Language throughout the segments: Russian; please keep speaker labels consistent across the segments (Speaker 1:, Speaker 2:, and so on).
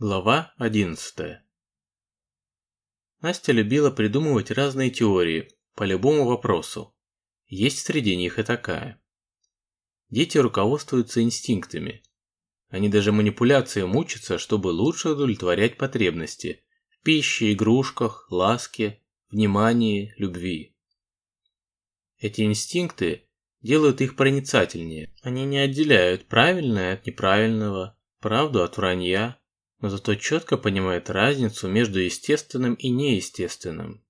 Speaker 1: Глава 11 Настя любила придумывать разные теории по любому вопросу. Есть среди них и такая. Дети руководствуются инстинктами. Они даже манипуляциям учатся, чтобы лучше удовлетворять потребности в пище, игрушках, ласке, внимании, любви. Эти инстинкты делают их проницательнее. Они не отделяют правильное от неправильного, правду от вранья, но зато четко понимают разницу между естественным и неестественным.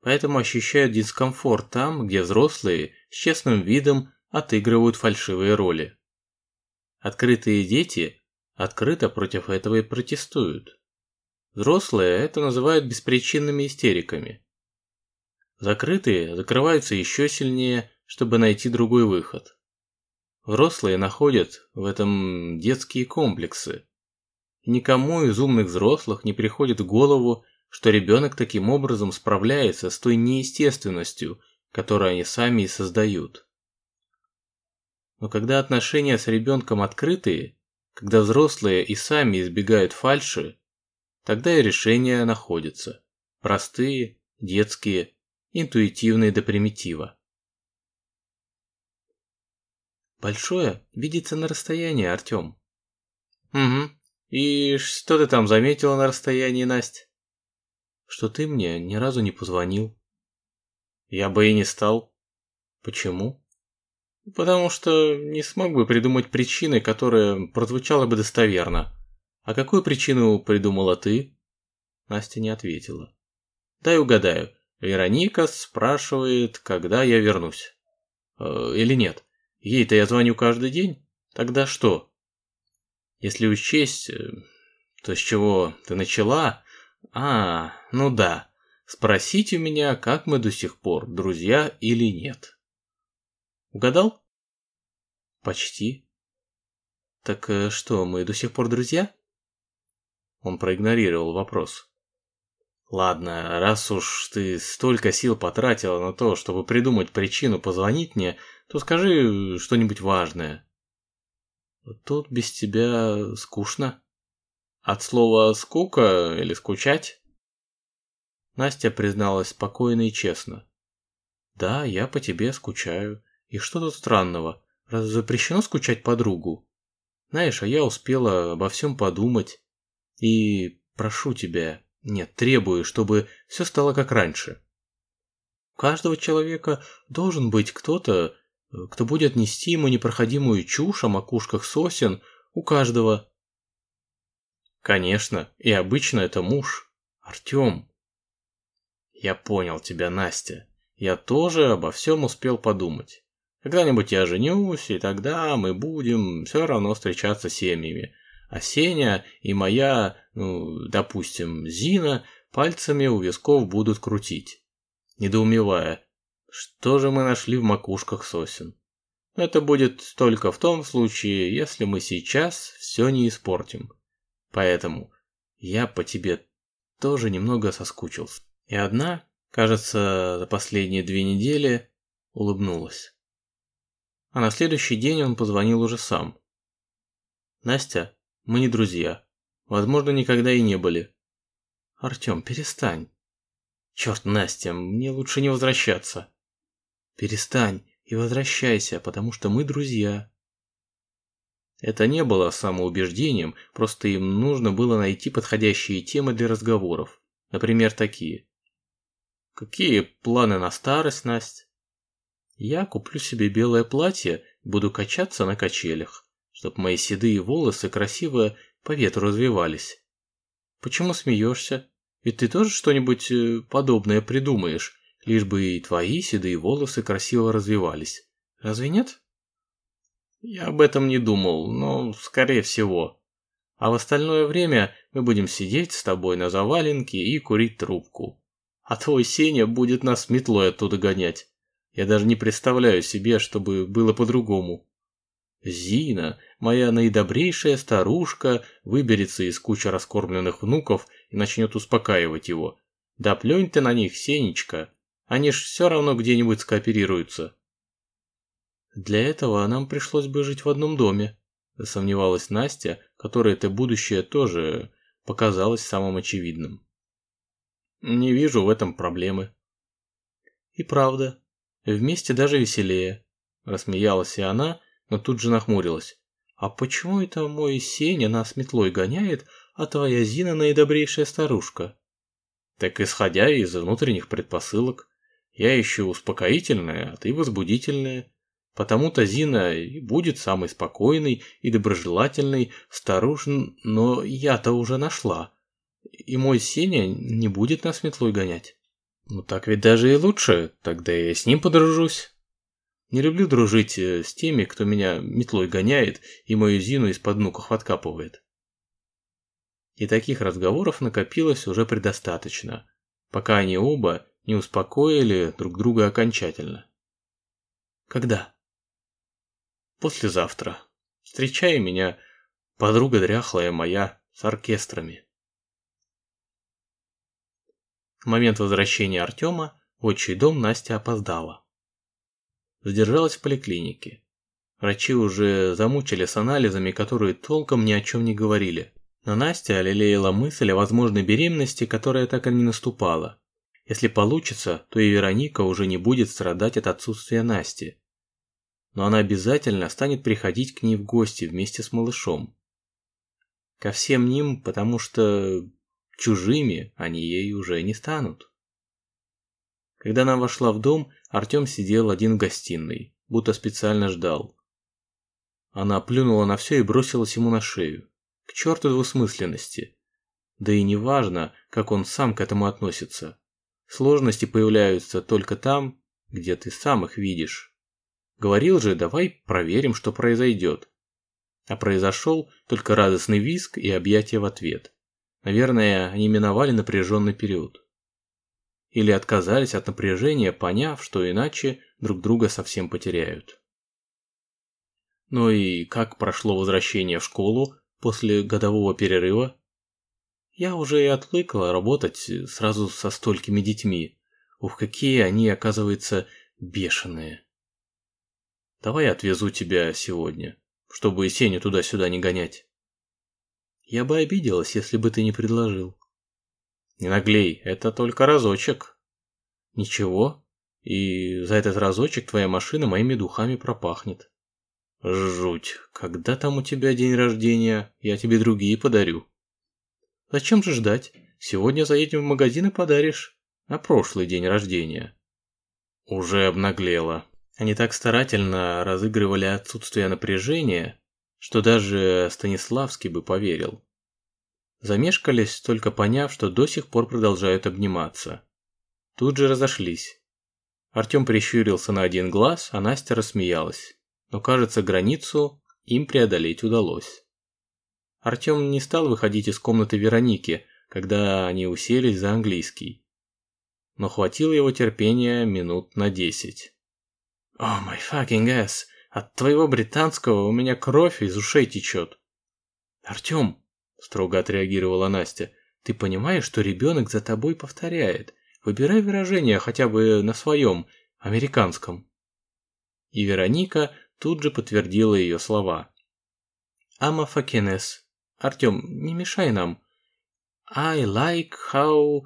Speaker 1: Поэтому ощущают дискомфорт там, где взрослые с честным видом отыгрывают фальшивые роли. Открытые дети открыто против этого и протестуют. Взрослые это называют беспричинными истериками. Закрытые закрываются еще сильнее, чтобы найти другой выход. Взрослые находят в этом детские комплексы. Никому из умных взрослых не приходит в голову, что ребенок таким образом справляется с той неестественностью, которую они сами и создают. Но когда отношения с ребенком открытые, когда взрослые и сами избегают фальши, тогда и решения находятся. Простые, детские, интуитивные до примитива. Большое видится на расстоянии, Артем. Угу. И что ты там заметила на расстоянии, Настя? Что ты мне ни разу не позвонил. Я бы и не стал. Почему? Потому что не смог бы придумать причины, которая прозвучала бы достоверно. А какую причину придумала ты? Настя не ответила. Дай угадаю. Вероника спрашивает, когда я вернусь. Э, или нет? Ей-то я звоню каждый день. Тогда что? Если учесть, э, то с чего ты начала... А, ну да. Спросить у меня, как мы до сих пор, друзья или нет. Угадал? Почти. Так э, что, мы до сих пор друзья? Он проигнорировал вопрос. Ладно, раз уж ты столько сил потратила на то, чтобы придумать причину позвонить мне, то скажи что-нибудь важное. Тут без тебя скучно. От слова «скука» или «скучать»? Настя призналась спокойно и честно. Да, я по тебе скучаю. И что тут странного? Разве запрещено скучать по другу? Знаешь, а я успела обо всем подумать. И прошу тебя, нет, требую, чтобы все стало как раньше. У каждого человека должен быть кто-то, кто будет нести ему непроходимую чушь о макушках сосен, у каждого. Конечно, и обычно это муж, Артем. Я понял тебя, Настя. Я тоже обо всем успел подумать. Когда-нибудь я женюсь, и тогда мы будем все равно встречаться семьями. А Сеня и моя, ну, допустим, Зина пальцами у висков будут крутить, недоумевая, что же мы нашли в макушках сосен. Это будет только в том случае, если мы сейчас все не испортим. Поэтому я по тебе тоже немного соскучился. И одна, кажется, за последние две недели улыбнулась. А на следующий день он позвонил уже сам. «Настя, мы не друзья. Возможно, никогда и не были». «Артем, перестань». «Черт, Настя, мне лучше не возвращаться». «Перестань и возвращайся, потому что мы друзья». Это не было самоубеждением, просто им нужно было найти подходящие темы для разговоров. Например, такие. «Какие планы на старость, Настя?» Я куплю себе белое платье буду качаться на качелях, чтобы мои седые волосы красиво по ветру развивались. Почему смеешься? Ведь ты тоже что-нибудь э, подобное придумаешь, лишь бы и твои седые волосы красиво развивались. Разве нет? Я об этом не думал, но скорее всего. А в остальное время мы будем сидеть с тобой на заваленке и курить трубку. А твой Сеня будет нас метлой оттуда гонять. Я даже не представляю себе, чтобы было по-другому. Зина, моя наидобрейшая старушка, выберется из кучи раскормленных внуков и начнет успокаивать его. Да плюнь ты на них, Сенечка, они ж все равно где-нибудь скооперируются. Для этого нам пришлось бы жить в одном доме, сомневалась Настя, которая это будущее тоже показалось самым очевидным. Не вижу в этом проблемы. И правда, вместе даже веселее. Рассмеялась и она, но тут же нахмурилась. А почему это мой Сеня нас метлой гоняет, а твоя Зина наидобрейшая старушка? Так исходя из внутренних предпосылок, я ищу успокоительное, а ты возбудительное. Потому-то Зина и будет самой спокойной и доброжелательной старуш, но я-то уже нашла. И мой Сеня не будет нас метлой гонять. Ну так ведь даже и лучше, тогда я с ним подружусь. Не люблю дружить э, с теми, кто меня метлой гоняет и мою Зину из-под нуках откапывает. И таких разговоров накопилось уже предостаточно, пока они оба не успокоили друг друга окончательно. Когда? Послезавтра. Встречай меня, подруга дряхлая моя, с оркестрами. В момент возвращения Артема в отчий дом Настя опоздала. Задержалась в поликлинике. Врачи уже замучили с анализами, которые толком ни о чем не говорили. Но Настя лелеяла мысль о возможной беременности, которая так и не наступала. Если получится, то и Вероника уже не будет страдать от отсутствия Насти но она обязательно станет приходить к ней в гости вместе с малышом. Ко всем ним, потому что чужими они ей уже не станут. Когда она вошла в дом, Артем сидел один в гостиной, будто специально ждал. Она плюнула на все и бросилась ему на шею. К черту двусмысленности. Да и не важно, как он сам к этому относится. Сложности появляются только там, где ты сам их видишь. Говорил же, давай проверим, что произойдет. А произошел только радостный визг и объятие в ответ. Наверное, они миновали напряженный период. Или отказались от напряжения, поняв, что иначе друг друга совсем потеряют. Ну и как прошло возвращение в школу после годового перерыва? Я уже и отвыкла работать сразу со столькими детьми. Ух, какие они, оказывается, бешеные. Давай отвезу тебя сегодня, чтобы и Сеню туда-сюда не гонять. Я бы обиделась, если бы ты не предложил. Не наглей, это только разочек. Ничего, и за этот разочек твоя машина моими духами пропахнет. Жуть, когда там у тебя день рождения, я тебе другие подарю. Зачем же ждать? Сегодня заедем в магазин и подаришь. На прошлый день рождения. Уже обнаглела. Они так старательно разыгрывали отсутствие напряжения, что даже Станиславский бы поверил. Замешкались, только поняв, что до сих пор продолжают обниматься. Тут же разошлись. Артем прищурился на один глаз, а Настя рассмеялась. Но, кажется, границу им преодолеть удалось. Артем не стал выходить из комнаты Вероники, когда они уселись за английский. Но хватило его терпения минут на десять. «О, мой fucking ass! От твоего британского у меня кровь из ушей течет!» «Артем!» – строго отреагировала Настя. «Ты понимаешь, что ребенок за тобой повторяет? Выбирай выражение хотя бы на своем, американском». И Вероника тут же подтвердила ее слова. «I'm a fucking ass. Артем, не мешай нам. I like how...»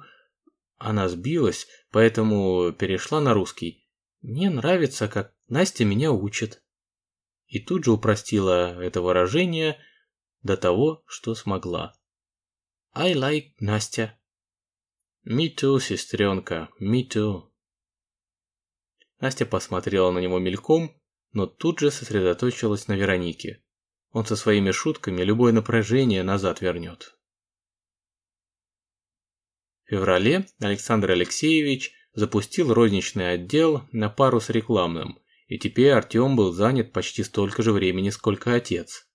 Speaker 1: Она сбилась, поэтому перешла на русский. Мне нравится, как Настя меня учит. И тут же упростила это выражение до того, что смогла. I like Настя. Me too, сестренка, me too. Настя посмотрела на него мельком, но тут же сосредоточилась на Веронике. Он со своими шутками любое напряжение назад вернет. В феврале Александр Алексеевич запустил розничный отдел на пару с рекламным, и теперь Артем был занят почти столько же времени, сколько отец.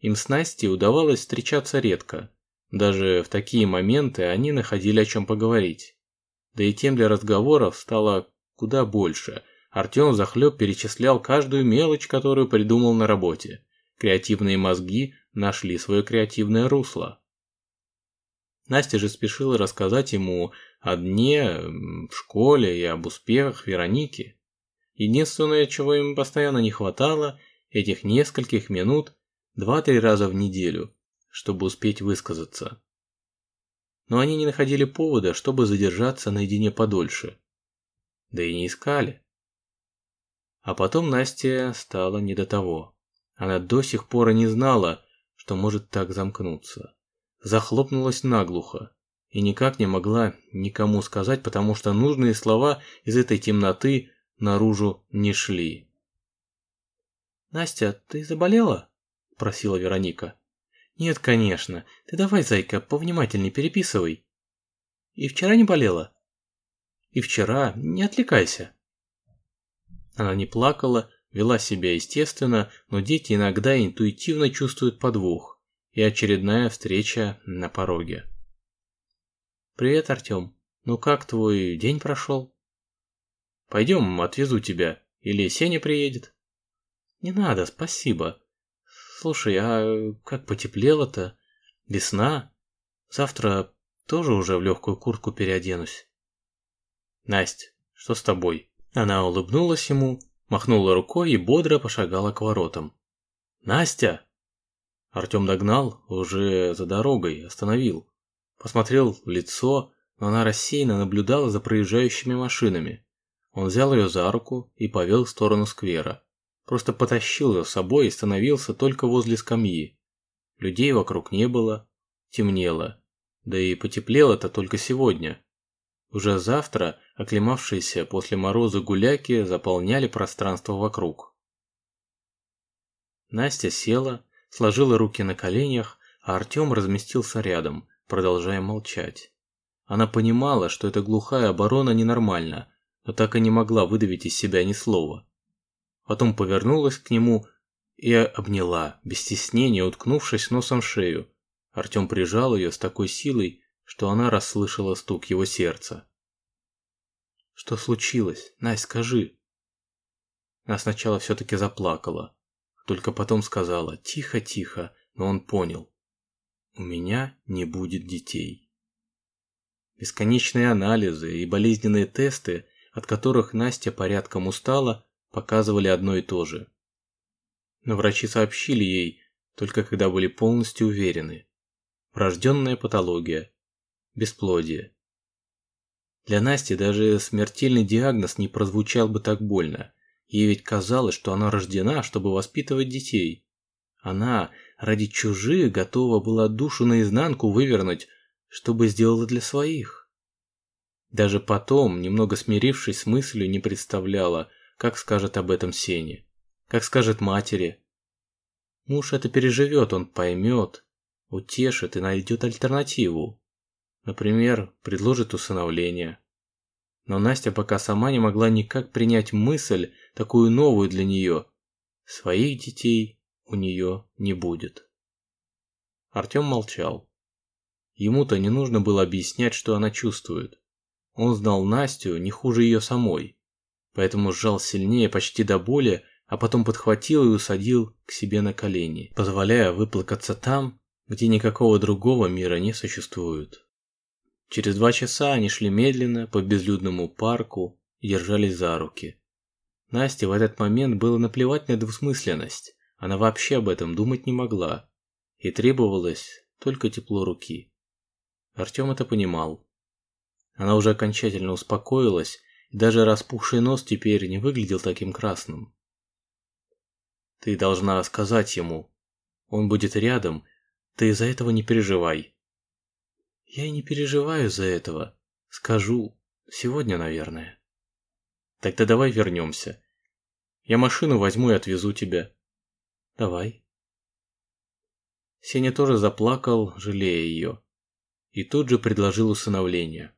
Speaker 1: Им с Настей удавалось встречаться редко. Даже в такие моменты они находили о чем поговорить. Да и тем для разговоров стало куда больше. Артем захлеб перечислял каждую мелочь, которую придумал на работе. Креативные мозги нашли свое креативное русло. Настя же спешила рассказать ему о дне в школе и об успехах Вероники. Единственное, чего им постоянно не хватало, этих нескольких минут два-три раза в неделю, чтобы успеть высказаться. но они не находили повода, чтобы задержаться наедине подольше. Да и не искали. А потом Насте стало не до того. Она до сих пор и не знала, что может так замкнуться. Захлопнулась наглухо и никак не могла никому сказать, потому что нужные слова из этой темноты наружу не шли. «Настя, ты заболела?» – просила Вероника. «Нет, конечно. Ты давай, зайка, повнимательней переписывай». «И вчера не болела?» «И вчера. Не отвлекайся». Она не плакала, вела себя естественно, но дети иногда интуитивно чувствуют подвох. И очередная встреча на пороге. «Привет, Артем. Ну как твой день прошел?» «Пойдем, отвезу тебя. Или Сеня приедет?» «Не надо, спасибо. Слушай, а как потеплело-то? Весна? Завтра тоже уже в легкую куртку переоденусь. Настя, что с тобой? Она улыбнулась ему, махнула рукой и бодро пошагала к воротам. Настя! Артем догнал, уже за дорогой, остановил. Посмотрел в лицо, но она рассеянно наблюдала за проезжающими машинами. Он взял ее за руку и повел в сторону сквера. Просто потащил ее с собой и становился только возле скамьи. Людей вокруг не было, темнело. Да и потеплело-то только сегодня. Уже завтра оклемавшиеся после мороза гуляки заполняли пространство вокруг. Настя села, сложила руки на коленях, а Артем разместился рядом, продолжая молчать. Она понимала, что эта глухая оборона ненормальна, но так и не могла выдавить из себя ни слова потом повернулась к нему и обняла, без стеснения уткнувшись носом в шею. Артем прижал ее с такой силой, что она расслышала стук его сердца. «Что случилось? Настя, скажи!» Она сначала все-таки заплакала, только потом сказала «тихо-тихо», но он понял. «У меня не будет детей». Бесконечные анализы и болезненные тесты, от которых Настя порядком устала, показывали одно и то же. Но врачи сообщили ей, только когда были полностью уверены. Врожденная патология. Бесплодие. Для Насти даже смертельный диагноз не прозвучал бы так больно. Ей ведь казалось, что она рождена, чтобы воспитывать детей. Она ради чужих готова была душу наизнанку вывернуть, чтобы сделала для своих. Даже потом, немного смирившись с мыслью, не представляла, как скажет об этом Сене, как скажет матери. Муж это переживет, он поймет, утешит и найдет альтернативу. Например, предложит усыновление. Но Настя пока сама не могла никак принять мысль, такую новую для нее. Своих детей у нее не будет. Артем молчал. Ему-то не нужно было объяснять, что она чувствует. Он знал Настю не хуже ее самой поэтому сжал сильнее почти до боли, а потом подхватил и усадил к себе на колени, позволяя выплакаться там, где никакого другого мира не существует. Через два часа они шли медленно по безлюдному парку и держались за руки. Насте в этот момент было наплевать на двусмысленность, она вообще об этом думать не могла, и требовалось только тепло руки. Артем это понимал. Она уже окончательно успокоилась даже распухший нос теперь не выглядел таким красным. Ты должна сказать ему. Он будет рядом. Ты из-за этого не переживай. Я и не переживаю за этого. Скажу. Сегодня, наверное. Тогда давай вернемся. Я машину возьму и отвезу тебя. Давай. Сеня тоже заплакал, жалея ее. И тут же предложил усыновление.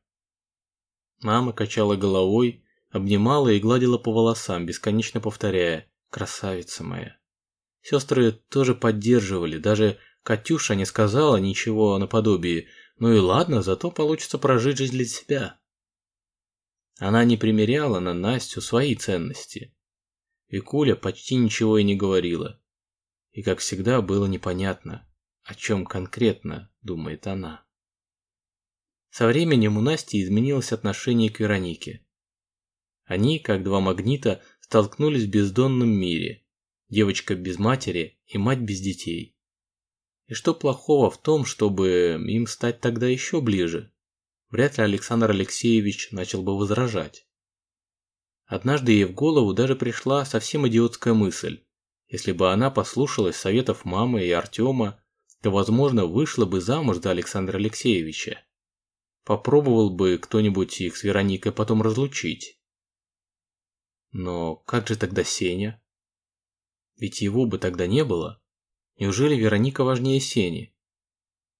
Speaker 1: Мама качала головой, обнимала и гладила по волосам, бесконечно повторяя «красавица моя». Сестры тоже поддерживали, даже Катюша не сказала ничего о наподобии «ну и ладно, зато получится прожить жизнь для себя». Она не примеряла на Настю свои ценности. Викуля почти ничего и не говорила. И, как всегда, было непонятно, о чем конкретно думает она. Со временем у Насти изменилось отношение к Веронике. Они, как два магнита, столкнулись в бездонном мире. Девочка без матери и мать без детей. И что плохого в том, чтобы им стать тогда еще ближе? Вряд ли Александр Алексеевич начал бы возражать. Однажды ей в голову даже пришла совсем идиотская мысль. Если бы она послушалась советов мамы и Артема, то, возможно, вышла бы замуж за Александра Алексеевича. Попробовал бы кто-нибудь их с Вероникой потом разлучить. Но как же тогда Сеня? Ведь его бы тогда не было. Неужели Вероника важнее Сени?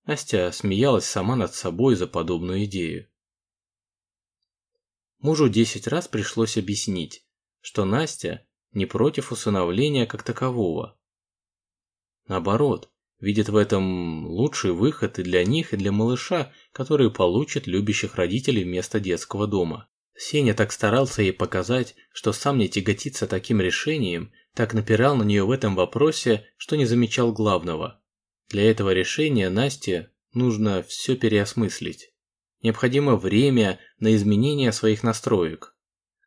Speaker 1: Настя смеялась сама над собой за подобную идею. Мужу десять раз пришлось объяснить, что Настя не против усыновления как такового. Наоборот, видит в этом лучший выход и для них, и для малыша, который получит любящих родителей вместо детского дома. Сеня так старался ей показать, что сам не тяготится таким решением, так напирал на нее в этом вопросе, что не замечал главного. Для этого решения Насте нужно все переосмыслить. Необходимо время на изменение своих настроек.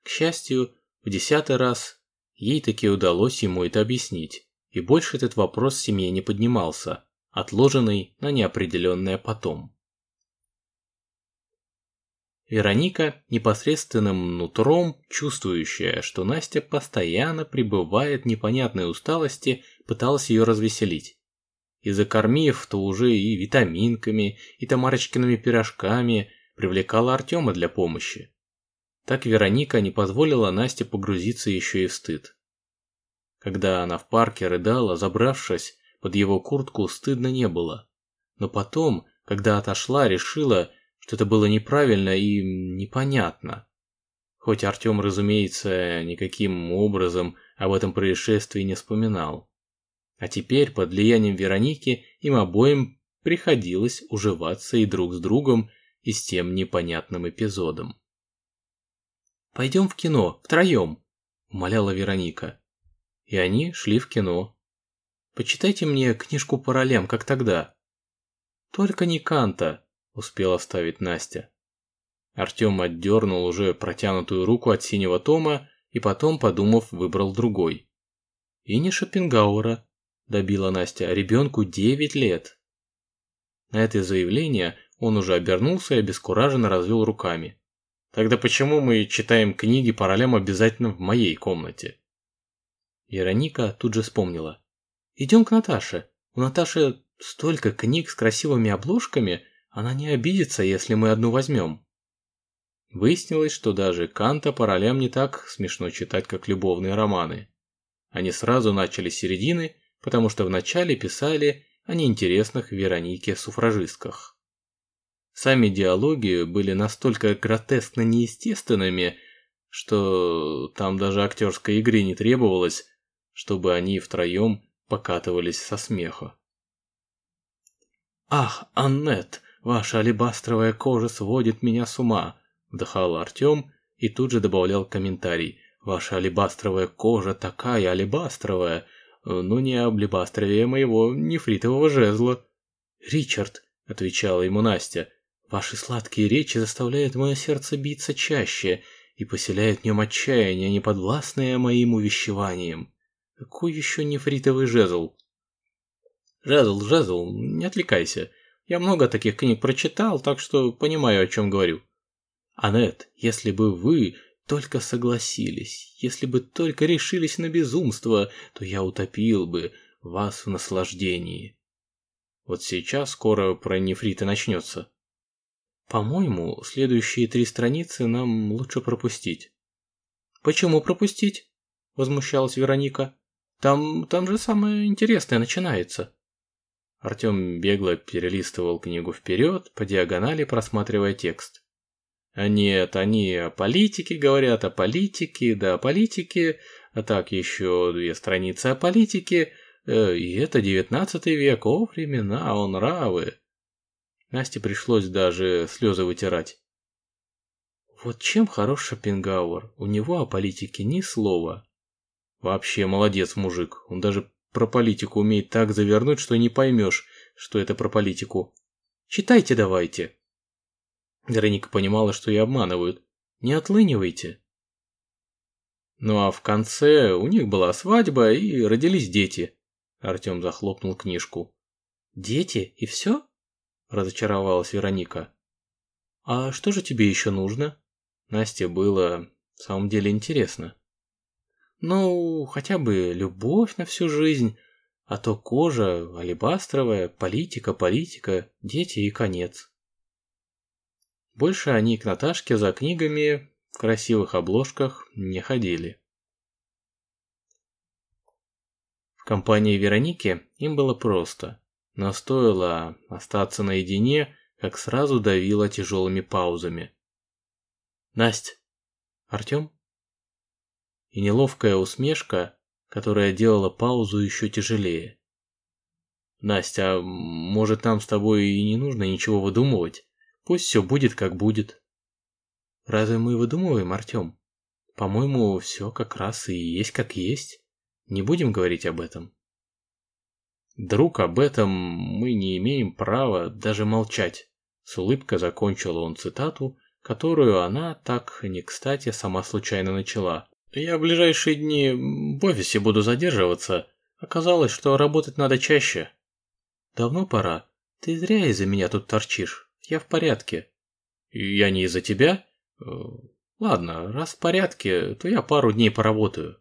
Speaker 1: К счастью, в десятый раз ей таки удалось ему это объяснить и больше этот вопрос в семье не поднимался, отложенный на неопределенное потом. Вероника, непосредственным нутром, чувствующая, что Настя постоянно пребывает в непонятной усталости, пыталась ее развеселить. И закормив то уже и витаминками, и Тамарочкиными пирожками, привлекала Артема для помощи. Так Вероника не позволила Насте погрузиться еще и в стыд. Когда она в парке рыдала, забравшись под его куртку, стыдно не было. Но потом, когда отошла, решила, что это было неправильно и непонятно. Хоть Артем, разумеется, никаким образом об этом происшествии не вспоминал. А теперь, под влиянием Вероники, им обоим приходилось уживаться и друг с другом, и с тем непонятным эпизодом. «Пойдем в кино, втроем», – умоляла Вероника и они шли в кино. Почитайте мне книжку по ролям, как тогда. Только не Канта, успела вставить Настя. Артем отдернул уже протянутую руку от синего тома и потом, подумав, выбрал другой. И не Шопенгауэра, добила Настя, ребенку 9 лет. На это заявление он уже обернулся и обескураженно развел руками. Тогда почему мы читаем книги по ролям обязательно в моей комнате? Вероника тут же вспомнила. «Идем к Наташе. У Наташи столько книг с красивыми обложками, она не обидится, если мы одну возьмем». Выяснилось, что даже Канта по ролям не так смешно читать, как любовные романы. Они сразу начали с середины, потому что вначале писали о неинтересных Веронике суфражистках. Сами диалоги были настолько гротескно неестественными, что там даже актерской игры не требовалось, чтобы они втроем покатывались со смеха. «Ах, Аннет, ваша алебастровая кожа сводит меня с ума!» – вдыхал Артем и тут же добавлял комментарий. «Ваша алебастровая кожа такая алебастровая, но не алебастровее моего нефритового жезла». «Ричард», – отвечала ему Настя, – «ваши сладкие речи заставляют мое сердце биться чаще и поселяют в нем отчаяние, неподвластное моим увещеваниям». Какой еще нефритовый жезл? Жезл, жезл, не отвлекайся. Я много таких книг прочитал, так что понимаю, о чем говорю. Анет, если бы вы только согласились, если бы только решились на безумство, то я утопил бы вас в наслаждении. Вот сейчас скоро про нефриты начнется. По-моему, следующие три страницы нам лучше пропустить. Почему пропустить? Возмущалась Вероника. Там, там же самое интересное начинается. Артем бегло перелистывал книгу вперед, по диагонали просматривая текст. А нет, они о политике говорят, о политике, да о политике, а так еще две страницы о политике, э, и это девятнадцатый век, о времена, о нравы. Насте пришлось даже слезы вытирать. Вот чем хорош Шопенгауэр, у него о политике ни слова, Вообще молодец мужик, он даже про политику умеет так завернуть, что не поймешь, что это про политику. Читайте давайте. Вероника понимала, что ее обманывают. Не отлынивайте. Ну а в конце у них была свадьба и родились дети. Артем захлопнул книжку. Дети и все? Разочаровалась Вероника. А что же тебе еще нужно? Насте было в самом деле интересно. Ну, хотя бы любовь на всю жизнь, а то кожа алебастровая, политика, политика, дети и конец. Больше они к Наташке за книгами в красивых обложках не ходили. В компании Вероники им было просто, но стоило остаться наедине, как сразу давило тяжелыми паузами. «Насть! Артем?» И неловкая усмешка которая делала паузу еще тяжелее. «Настя, а может нам с тобой и не нужно ничего выдумывать? Пусть все будет как будет». «Разве мы выдумываем, Артем? По-моему, все как раз и есть как есть. Не будем говорить об этом». «Друг, об этом мы не имеем права даже молчать», с улыбкой закончил он цитату, которую она так не кстати сама случайно начала. Я в ближайшие дни в офисе буду задерживаться. Оказалось, что работать надо чаще. Давно пора. Ты зря из-за меня тут торчишь. Я в порядке. Я не из-за тебя? Э, ладно, раз в порядке, то я пару дней поработаю.